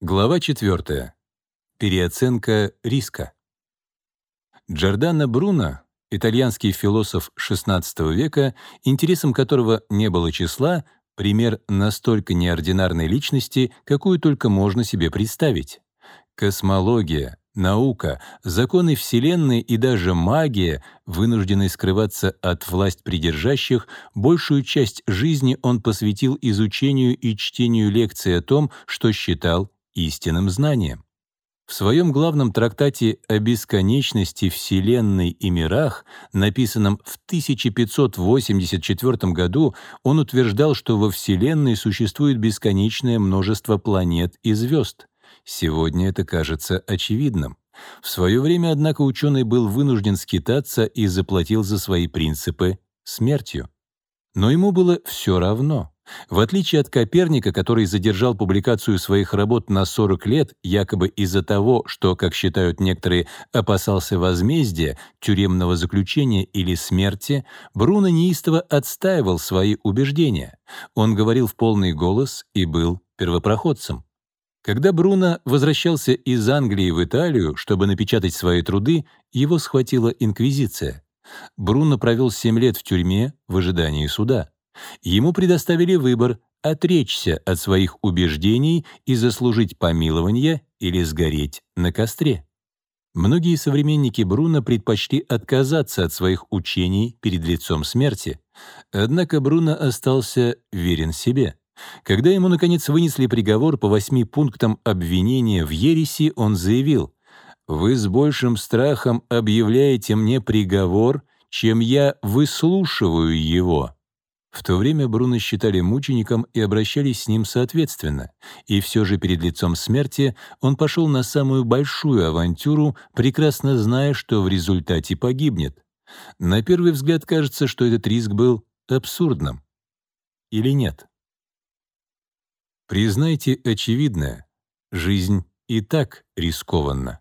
Глава 4. Переоценка риска. Джордано Бруно, итальянский философ XVI века, интересом которого не было числа, пример настолько неординарной личности, какую только можно себе представить. Космология, наука, законы Вселенной и даже магия, вынужденные скрываться от власть придержащих, большую часть жизни он посвятил изучению и чтению лекций о том, что считал истинным знанием. В своем главном трактате о бесконечности Вселенной и мирах, написанном в 1584 году, он утверждал, что во Вселенной существует бесконечное множество планет и звезд. Сегодня это кажется очевидным. В свое время, однако, ученый был вынужден скитаться и заплатил за свои принципы смертью. Но ему было все равно. В отличие от Коперника, который задержал публикацию своих работ на 40 лет, якобы из-за того, что, как считают некоторые, опасался возмездия, тюремного заключения или смерти, Бруно неистово отстаивал свои убеждения. Он говорил в полный голос и был первопроходцем. Когда Бруно возвращался из Англии в Италию, чтобы напечатать свои труды, его схватила инквизиция. Бруно провел 7 лет в тюрьме в ожидании суда. Ему предоставили выбор — отречься от своих убеждений и заслужить помилование или сгореть на костре. Многие современники Бруно предпочли отказаться от своих учений перед лицом смерти. Однако Бруно остался верен себе. Когда ему, наконец, вынесли приговор по восьми пунктам обвинения в ереси, он заявил, «Вы с большим страхом объявляете мне приговор, чем я выслушиваю его». В то время Бруно считали мучеником и обращались с ним соответственно, и все же перед лицом смерти он пошел на самую большую авантюру, прекрасно зная, что в результате погибнет. На первый взгляд кажется, что этот риск был абсурдным. Или нет? Признайте очевидное. Жизнь и так рискованна.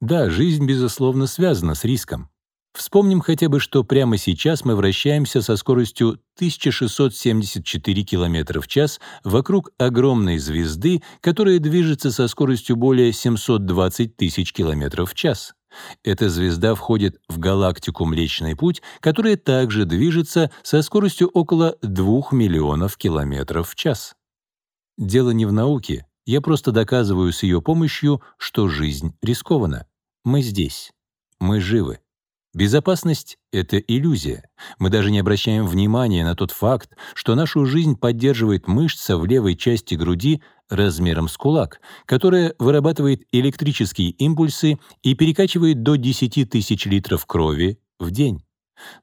Да, жизнь, безусловно, связана с риском. Вспомним хотя бы, что прямо сейчас мы вращаемся со скоростью 1674 км в час вокруг огромной звезды, которая движется со скоростью более 720 тысяч км в час. Эта звезда входит в галактику Млечный Путь, которая также движется со скоростью около 2 миллионов километров в час. Дело не в науке, я просто доказываю с ее помощью, что жизнь рискована. Мы здесь. Мы живы. Безопасность — это иллюзия. Мы даже не обращаем внимания на тот факт, что нашу жизнь поддерживает мышца в левой части груди размером с кулак, которая вырабатывает электрические импульсы и перекачивает до 10 тысяч литров крови в день.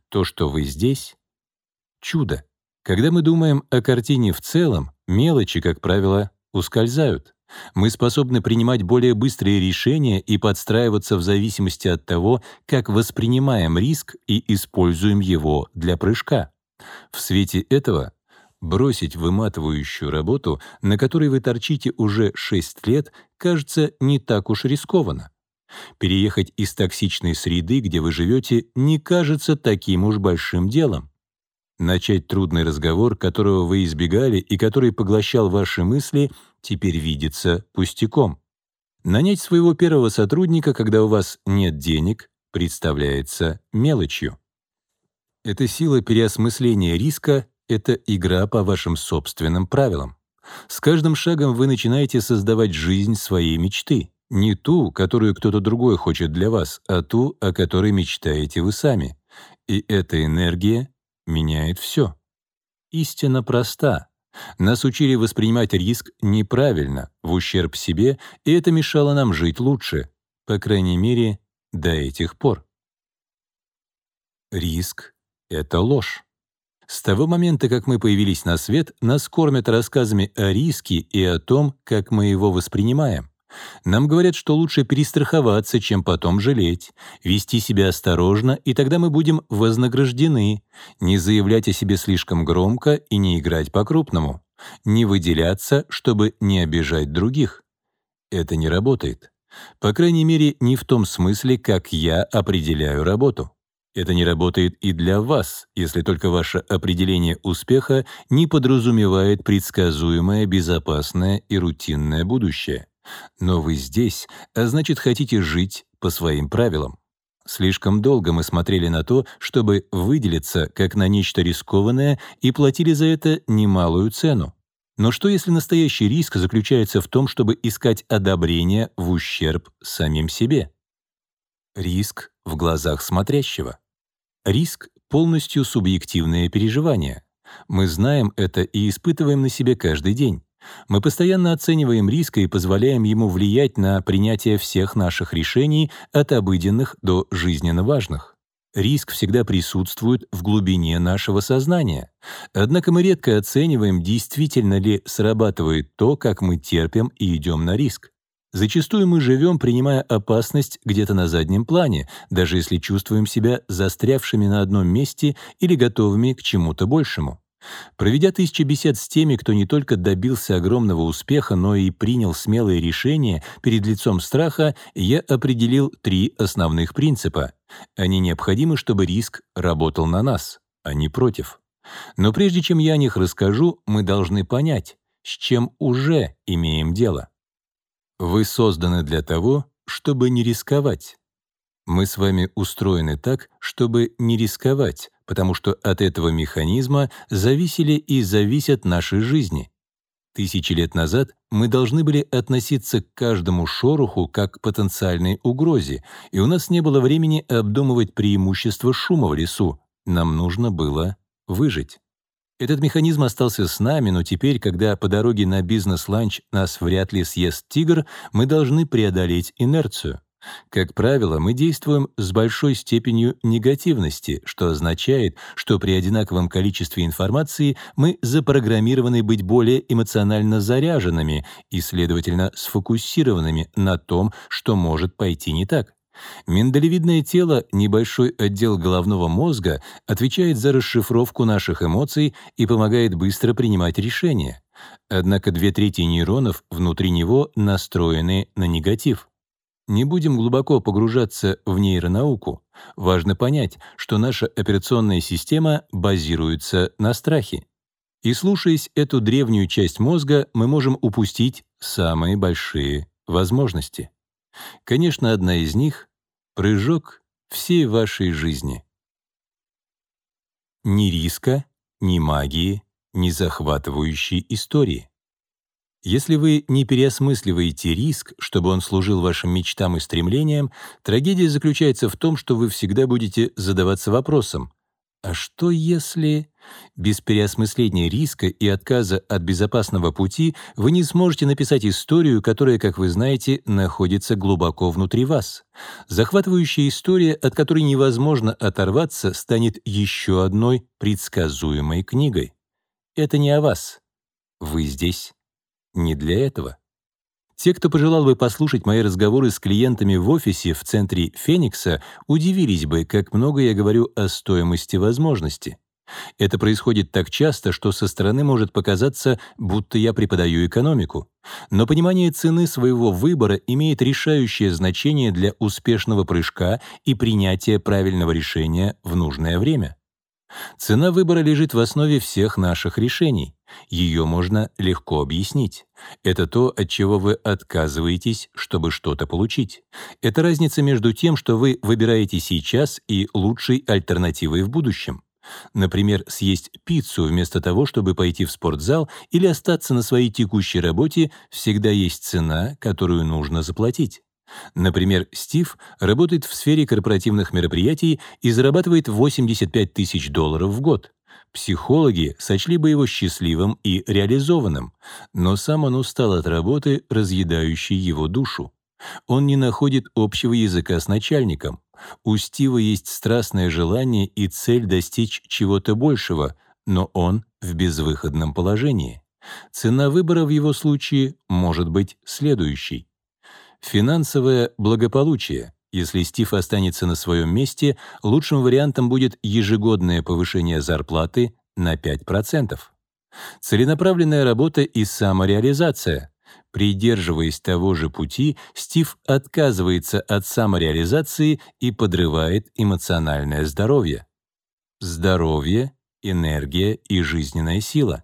То, что вы здесь — чудо. Когда мы думаем о картине в целом, мелочи, как правило, ускользают. Мы способны принимать более быстрые решения и подстраиваться в зависимости от того, как воспринимаем риск и используем его для прыжка. В свете этого бросить выматывающую работу, на которой вы торчите уже 6 лет, кажется не так уж рискованно. Переехать из токсичной среды, где вы живете, не кажется таким уж большим делом. Начать трудный разговор, которого вы избегали и который поглощал ваши мысли, теперь видится пустяком. Нанять своего первого сотрудника, когда у вас нет денег, представляется мелочью. Эта сила переосмысления риска — это игра по вашим собственным правилам. С каждым шагом вы начинаете создавать жизнь своей мечты. Не ту, которую кто-то другой хочет для вас, а ту, о которой мечтаете вы сами. И эта энергия меняет все. Истина проста. Нас учили воспринимать риск неправильно, в ущерб себе, и это мешало нам жить лучше, по крайней мере, до этих пор. Риск — это ложь. С того момента, как мы появились на свет, нас кормят рассказами о риске и о том, как мы его воспринимаем. Нам говорят, что лучше перестраховаться, чем потом жалеть, вести себя осторожно, и тогда мы будем вознаграждены, не заявлять о себе слишком громко и не играть по-крупному, не выделяться, чтобы не обижать других. Это не работает. По крайней мере, не в том смысле, как я определяю работу. Это не работает и для вас, если только ваше определение успеха не подразумевает предсказуемое, безопасное и рутинное будущее. Но вы здесь, а значит, хотите жить по своим правилам. Слишком долго мы смотрели на то, чтобы выделиться как на нечто рискованное и платили за это немалую цену. Но что если настоящий риск заключается в том, чтобы искать одобрение в ущерб самим себе? Риск в глазах смотрящего. Риск — полностью субъективное переживание. Мы знаем это и испытываем на себе каждый день. Мы постоянно оцениваем риск и позволяем ему влиять на принятие всех наших решений от обыденных до жизненно важных. Риск всегда присутствует в глубине нашего сознания. Однако мы редко оцениваем, действительно ли срабатывает то, как мы терпим и идем на риск. Зачастую мы живем, принимая опасность где-то на заднем плане, даже если чувствуем себя застрявшими на одном месте или готовыми к чему-то большему. Проведя тысячи бесед с теми, кто не только добился огромного успеха, но и принял смелые решения перед лицом страха, я определил три основных принципа. Они необходимы, чтобы риск работал на нас, а не против. Но прежде чем я о них расскажу, мы должны понять, с чем уже имеем дело. Вы созданы для того, чтобы не рисковать. Мы с вами устроены так, чтобы не рисковать, потому что от этого механизма зависели и зависят наши жизни. Тысячи лет назад мы должны были относиться к каждому шороху как к потенциальной угрозе, и у нас не было времени обдумывать преимущества шума в лесу. Нам нужно было выжить. Этот механизм остался с нами, но теперь, когда по дороге на бизнес-ланч нас вряд ли съест тигр, мы должны преодолеть инерцию. Как правило, мы действуем с большой степенью негативности, что означает, что при одинаковом количестве информации мы запрограммированы быть более эмоционально заряженными и, следовательно, сфокусированными на том, что может пойти не так. Миндалевидное тело, небольшой отдел головного мозга, отвечает за расшифровку наших эмоций и помогает быстро принимать решения. Однако две трети нейронов внутри него настроены на негатив. Не будем глубоко погружаться в нейронауку. Важно понять, что наша операционная система базируется на страхе. И слушаясь эту древнюю часть мозга, мы можем упустить самые большие возможности. Конечно, одна из них — прыжок всей вашей жизни. Ни риска, ни магии, ни захватывающей истории. Если вы не переосмысливаете риск, чтобы он служил вашим мечтам и стремлениям, трагедия заключается в том, что вы всегда будете задаваться вопросом «А что если...» Без переосмысления риска и отказа от безопасного пути вы не сможете написать историю, которая, как вы знаете, находится глубоко внутри вас. Захватывающая история, от которой невозможно оторваться, станет еще одной предсказуемой книгой. Это не о вас. Вы здесь не для этого. Те, кто пожелал бы послушать мои разговоры с клиентами в офисе в центре Феникса, удивились бы, как много я говорю о стоимости возможности. Это происходит так часто, что со стороны может показаться, будто я преподаю экономику. Но понимание цены своего выбора имеет решающее значение для успешного прыжка и принятия правильного решения в нужное время. Цена выбора лежит в основе всех наших решений. Ее можно легко объяснить. Это то, от чего вы отказываетесь, чтобы что-то получить. Это разница между тем, что вы выбираете сейчас, и лучшей альтернативой в будущем. Например, съесть пиццу вместо того, чтобы пойти в спортзал или остаться на своей текущей работе, всегда есть цена, которую нужно заплатить. Например, Стив работает в сфере корпоративных мероприятий и зарабатывает 85 тысяч долларов в год. Психологи сочли бы его счастливым и реализованным, но сам он устал от работы, разъедающей его душу. Он не находит общего языка с начальником. У Стива есть страстное желание и цель достичь чего-то большего, но он в безвыходном положении. Цена выбора в его случае может быть следующей. Финансовое благополучие. Если Стив останется на своем месте, лучшим вариантом будет ежегодное повышение зарплаты на 5%. Целенаправленная работа и самореализация. Придерживаясь того же пути, Стив отказывается от самореализации и подрывает эмоциональное здоровье. Здоровье, энергия и жизненная сила.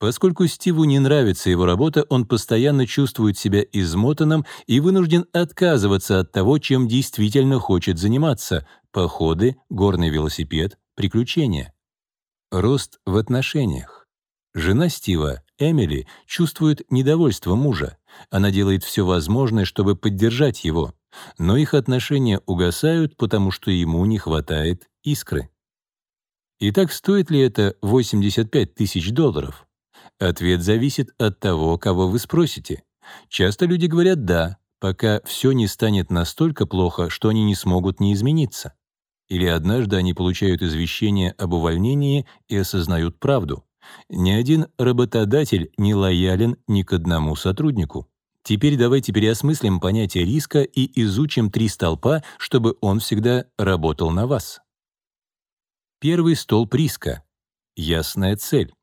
Поскольку Стиву не нравится его работа, он постоянно чувствует себя измотанным и вынужден отказываться от того, чем действительно хочет заниматься — походы, горный велосипед, приключения. Рост в отношениях. Жена Стива, Эмили, чувствует недовольство мужа. Она делает все возможное, чтобы поддержать его. Но их отношения угасают, потому что ему не хватает искры. Итак, стоит ли это 85 тысяч долларов? Ответ зависит от того, кого вы спросите. Часто люди говорят «да», пока все не станет настолько плохо, что они не смогут не измениться. Или однажды они получают извещение об увольнении и осознают правду. Ни один работодатель не лоялен ни к одному сотруднику. Теперь давайте переосмыслим понятие риска и изучим три столпа, чтобы он всегда работал на вас. Первый столб риска — ясная цель.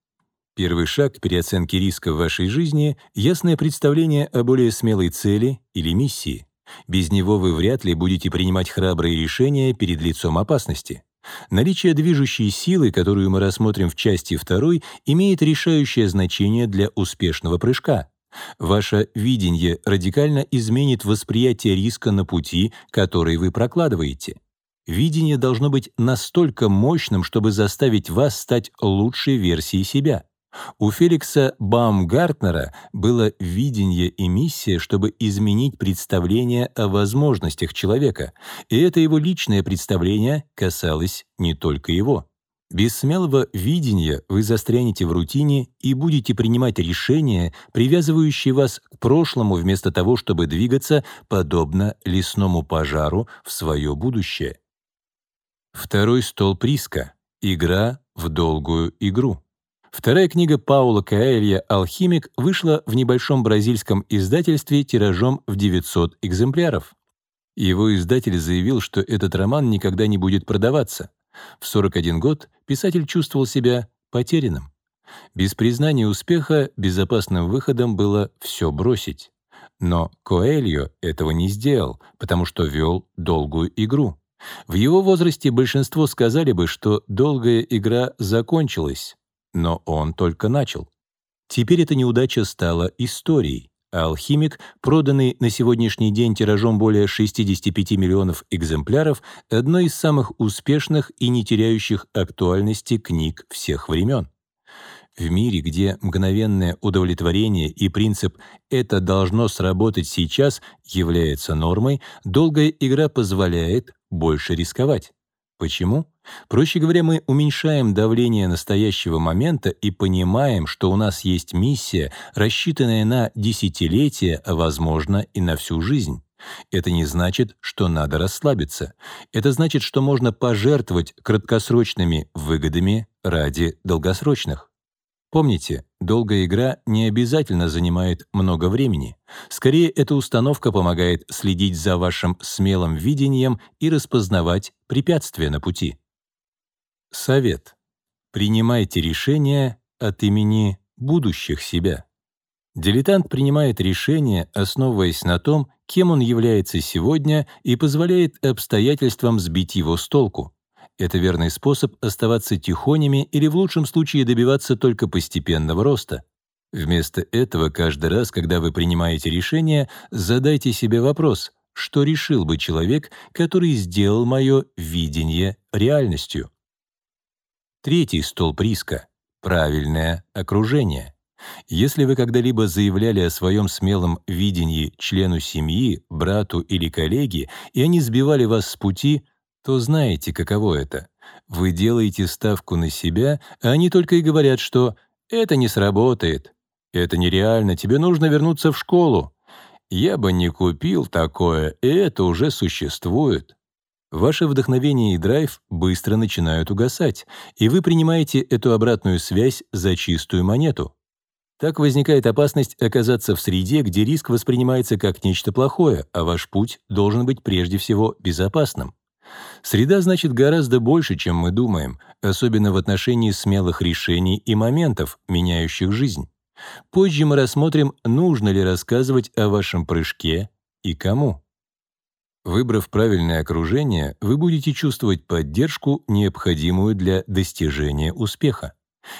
Первый шаг к переоценке риска в вашей жизни — ясное представление о более смелой цели или миссии. Без него вы вряд ли будете принимать храбрые решения перед лицом опасности. Наличие движущей силы, которую мы рассмотрим в части 2, имеет решающее значение для успешного прыжка. Ваше видение радикально изменит восприятие риска на пути, который вы прокладываете. Видение должно быть настолько мощным, чтобы заставить вас стать лучшей версией себя. У Феликса Баумгартнера было видение и миссия, чтобы изменить представление о возможностях человека, и это его личное представление касалось не только его. Без смелого видения вы застрянете в рутине и будете принимать решения, привязывающие вас к прошлому вместо того, чтобы двигаться, подобно лесному пожару, в свое будущее. Второй столб риска — игра в долгую игру. Вторая книга Паула Каэлья «Алхимик» вышла в небольшом бразильском издательстве тиражом в 900 экземпляров. Его издатель заявил, что этот роман никогда не будет продаваться. В 41 год писатель чувствовал себя потерянным. Без признания успеха безопасным выходом было все бросить. Но Коэльо этого не сделал, потому что вел долгую игру. В его возрасте большинство сказали бы, что долгая игра закончилась, но он только начал. Теперь эта неудача стала историей, а «Алхимик», проданный на сегодняшний день тиражом более 65 миллионов экземпляров, одной из самых успешных и не теряющих актуальности книг всех времен. В мире, где мгновенное удовлетворение и принцип «это должно сработать сейчас» является нормой, долгая игра позволяет больше рисковать. Почему? Проще говоря, мы уменьшаем давление настоящего момента и понимаем, что у нас есть миссия, рассчитанная на десятилетия, а, возможно, и на всю жизнь. Это не значит, что надо расслабиться. Это значит, что можно пожертвовать краткосрочными выгодами ради долгосрочных. Помните, долгая игра не обязательно занимает много времени. Скорее, эта установка помогает следить за вашим смелым видением и распознавать препятствия на пути. Совет. Принимайте решения от имени будущих себя. Дилетант принимает решения, основываясь на том, кем он является сегодня, и позволяет обстоятельствам сбить его с толку. Это верный способ оставаться тихонями или в лучшем случае добиваться только постепенного роста. Вместо этого каждый раз, когда вы принимаете решение, задайте себе вопрос, что решил бы человек, который сделал мое видение реальностью. Третий столб риска — правильное окружение. Если вы когда-либо заявляли о своем смелом видении члену семьи, брату или коллеге, и они сбивали вас с пути — то знаете, каково это. Вы делаете ставку на себя, а они только и говорят, что «это не сработает», «это нереально, тебе нужно вернуться в школу», «я бы не купил такое, и это уже существует». Ваше вдохновение и драйв быстро начинают угасать, и вы принимаете эту обратную связь за чистую монету. Так возникает опасность оказаться в среде, где риск воспринимается как нечто плохое, а ваш путь должен быть прежде всего безопасным. Среда значит гораздо больше, чем мы думаем, особенно в отношении смелых решений и моментов, меняющих жизнь. Позже мы рассмотрим, нужно ли рассказывать о вашем прыжке и кому. Выбрав правильное окружение, вы будете чувствовать поддержку, необходимую для достижения успеха.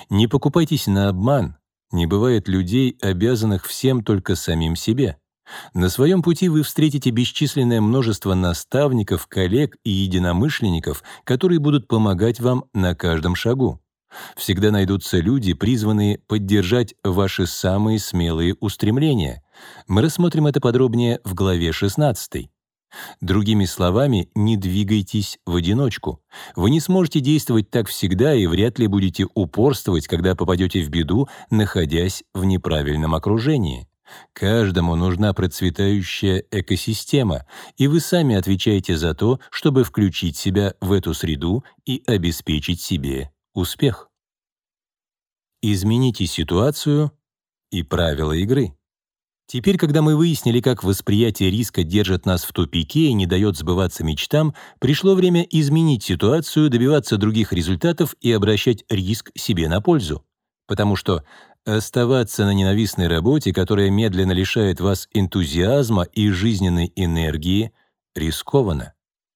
Не покупайтесь на обман. Не бывает людей, обязанных всем только самим себе. На своем пути вы встретите бесчисленное множество наставников, коллег и единомышленников, которые будут помогать вам на каждом шагу. Всегда найдутся люди, призванные поддержать ваши самые смелые устремления. Мы рассмотрим это подробнее в главе 16. Другими словами, не двигайтесь в одиночку. Вы не сможете действовать так всегда и вряд ли будете упорствовать, когда попадете в беду, находясь в неправильном окружении. Каждому нужна процветающая экосистема, и вы сами отвечаете за то, чтобы включить себя в эту среду и обеспечить себе успех. Измените ситуацию и правила игры. Теперь, когда мы выяснили, как восприятие риска держит нас в тупике и не дает сбываться мечтам, пришло время изменить ситуацию, добиваться других результатов и обращать риск себе на пользу. Потому что оставаться на ненавистной работе, которая медленно лишает вас энтузиазма и жизненной энергии, рискованно.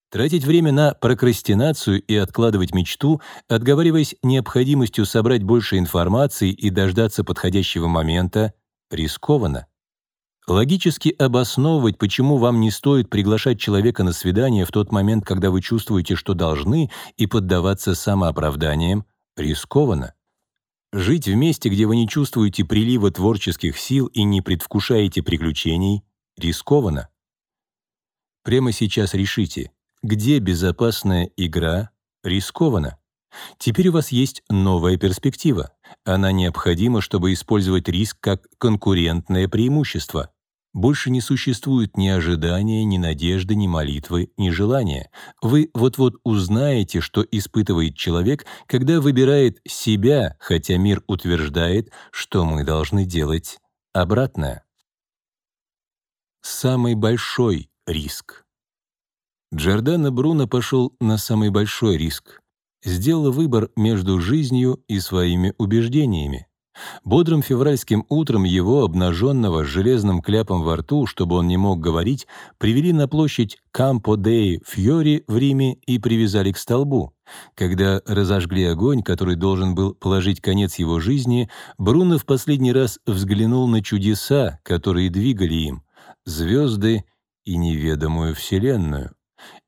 Тратить время на прокрастинацию и откладывать мечту, отговариваясь необходимостью собрать больше информации и дождаться подходящего момента, рискованно. Логически обосновывать, почему вам не стоит приглашать человека на свидание в тот момент, когда вы чувствуете, что должны, и поддаваться самооправданиям, рискованно. Жить в месте, где вы не чувствуете прилива творческих сил и не предвкушаете приключений, рискованно. Прямо сейчас решите, где безопасная игра, рискованно. Теперь у вас есть новая перспектива. Она необходима, чтобы использовать риск как конкурентное преимущество. Больше не существует ни ожидания, ни надежды, ни молитвы, ни желания. Вы вот-вот узнаете, что испытывает человек, когда выбирает себя, хотя мир утверждает, что мы должны делать обратное. Самый большой риск. Джордано Бруно пошел на самый большой риск сделала выбор между жизнью и своими убеждениями. Бодрым февральским утром его, обнаженного с железным кляпом во рту, чтобы он не мог говорить, привели на площадь Кампо дей Фьори в Риме и привязали к столбу. Когда разожгли огонь, который должен был положить конец его жизни, Бруно в последний раз взглянул на чудеса, которые двигали им, звезды и неведомую Вселенную.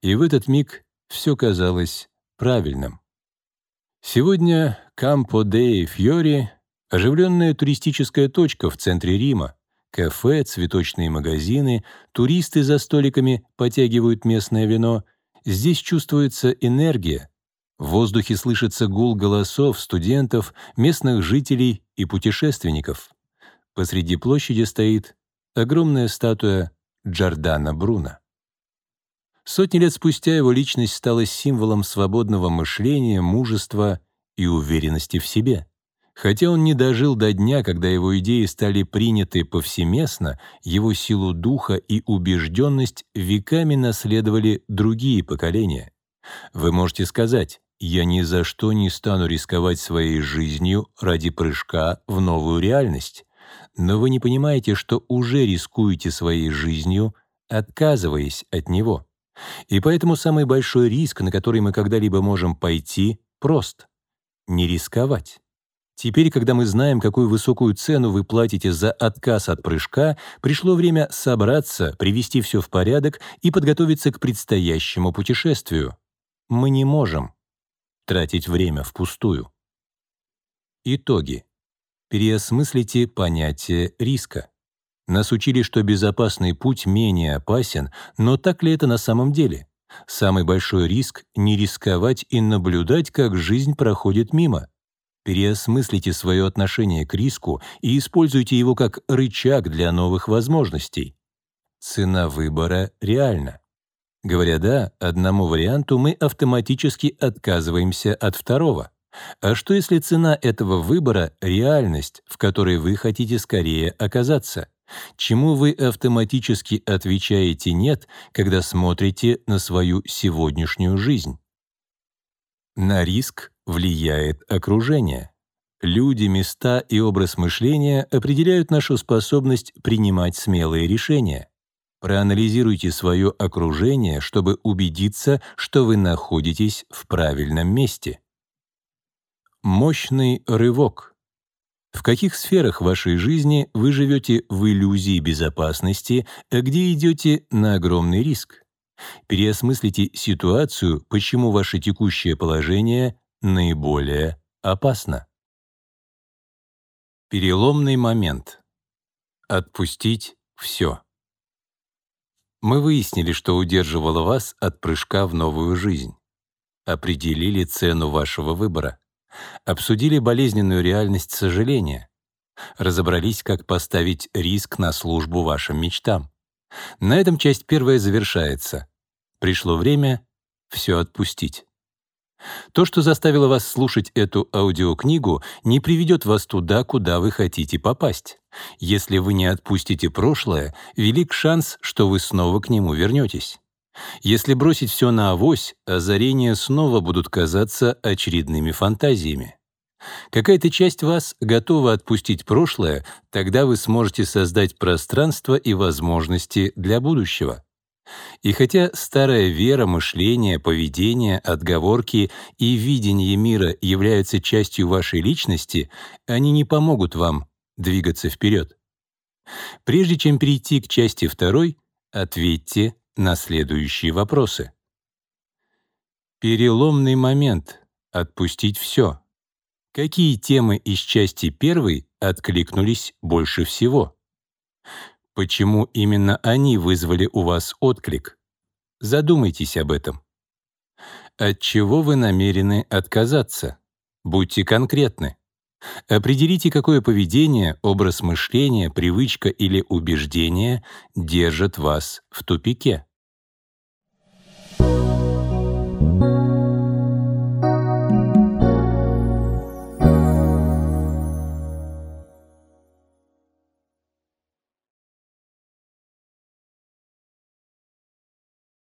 И в этот миг все казалось правильным. Сегодня Кампо де Фьори — оживленная туристическая точка в центре Рима. Кафе, цветочные магазины, туристы за столиками потягивают местное вино. Здесь чувствуется энергия. В воздухе слышится гул голосов студентов, местных жителей и путешественников. Посреди площади стоит огромная статуя Джордана Бруно. Сотни лет спустя его личность стала символом свободного мышления, мужества и уверенности в себе. Хотя он не дожил до дня, когда его идеи стали приняты повсеместно, его силу духа и убежденность веками наследовали другие поколения. Вы можете сказать, «Я ни за что не стану рисковать своей жизнью ради прыжка в новую реальность». Но вы не понимаете, что уже рискуете своей жизнью, отказываясь от него. И поэтому самый большой риск, на который мы когда-либо можем пойти, прост — не рисковать. Теперь, когда мы знаем, какую высокую цену вы платите за отказ от прыжка, пришло время собраться, привести все в порядок и подготовиться к предстоящему путешествию. Мы не можем тратить время впустую. Итоги. Переосмыслите понятие риска. Нас учили, что безопасный путь менее опасен, но так ли это на самом деле? Самый большой риск — не рисковать и наблюдать, как жизнь проходит мимо. Переосмыслите свое отношение к риску и используйте его как рычаг для новых возможностей. Цена выбора реальна. Говоря «да» одному варианту, мы автоматически отказываемся от второго. А что если цена этого выбора — реальность, в которой вы хотите скорее оказаться? Чему вы автоматически отвечаете «нет», когда смотрите на свою сегодняшнюю жизнь? На риск влияет окружение. Люди, места и образ мышления определяют нашу способность принимать смелые решения. Проанализируйте свое окружение, чтобы убедиться, что вы находитесь в правильном месте. Мощный рывок. В каких сферах вашей жизни вы живете в иллюзии безопасности, а где идете на огромный риск? Переосмыслите ситуацию, почему ваше текущее положение наиболее опасно. Переломный момент. Отпустить все. Мы выяснили, что удерживало вас от прыжка в новую жизнь. Определили цену вашего выбора. Обсудили болезненную реальность сожаления. Разобрались, как поставить риск на службу вашим мечтам. На этом часть первая завершается. Пришло время все отпустить. То, что заставило вас слушать эту аудиокнигу, не приведет вас туда, куда вы хотите попасть. Если вы не отпустите прошлое, велик шанс, что вы снова к нему вернетесь. Если бросить все на авось, озарения снова будут казаться очередными фантазиями. Какая-то часть вас готова отпустить прошлое, тогда вы сможете создать пространство и возможности для будущего. И хотя старая вера, мышление, поведение, отговорки и видение мира являются частью вашей личности, они не помогут вам двигаться вперед. Прежде чем перейти к части второй, ответьте на следующие вопросы. Переломный момент. Отпустить все. Какие темы из части первой откликнулись больше всего? Почему именно они вызвали у вас отклик? Задумайтесь об этом. От чего вы намерены отказаться? Будьте конкретны. Определите, какое поведение, образ мышления, привычка или убеждение держат вас в тупике.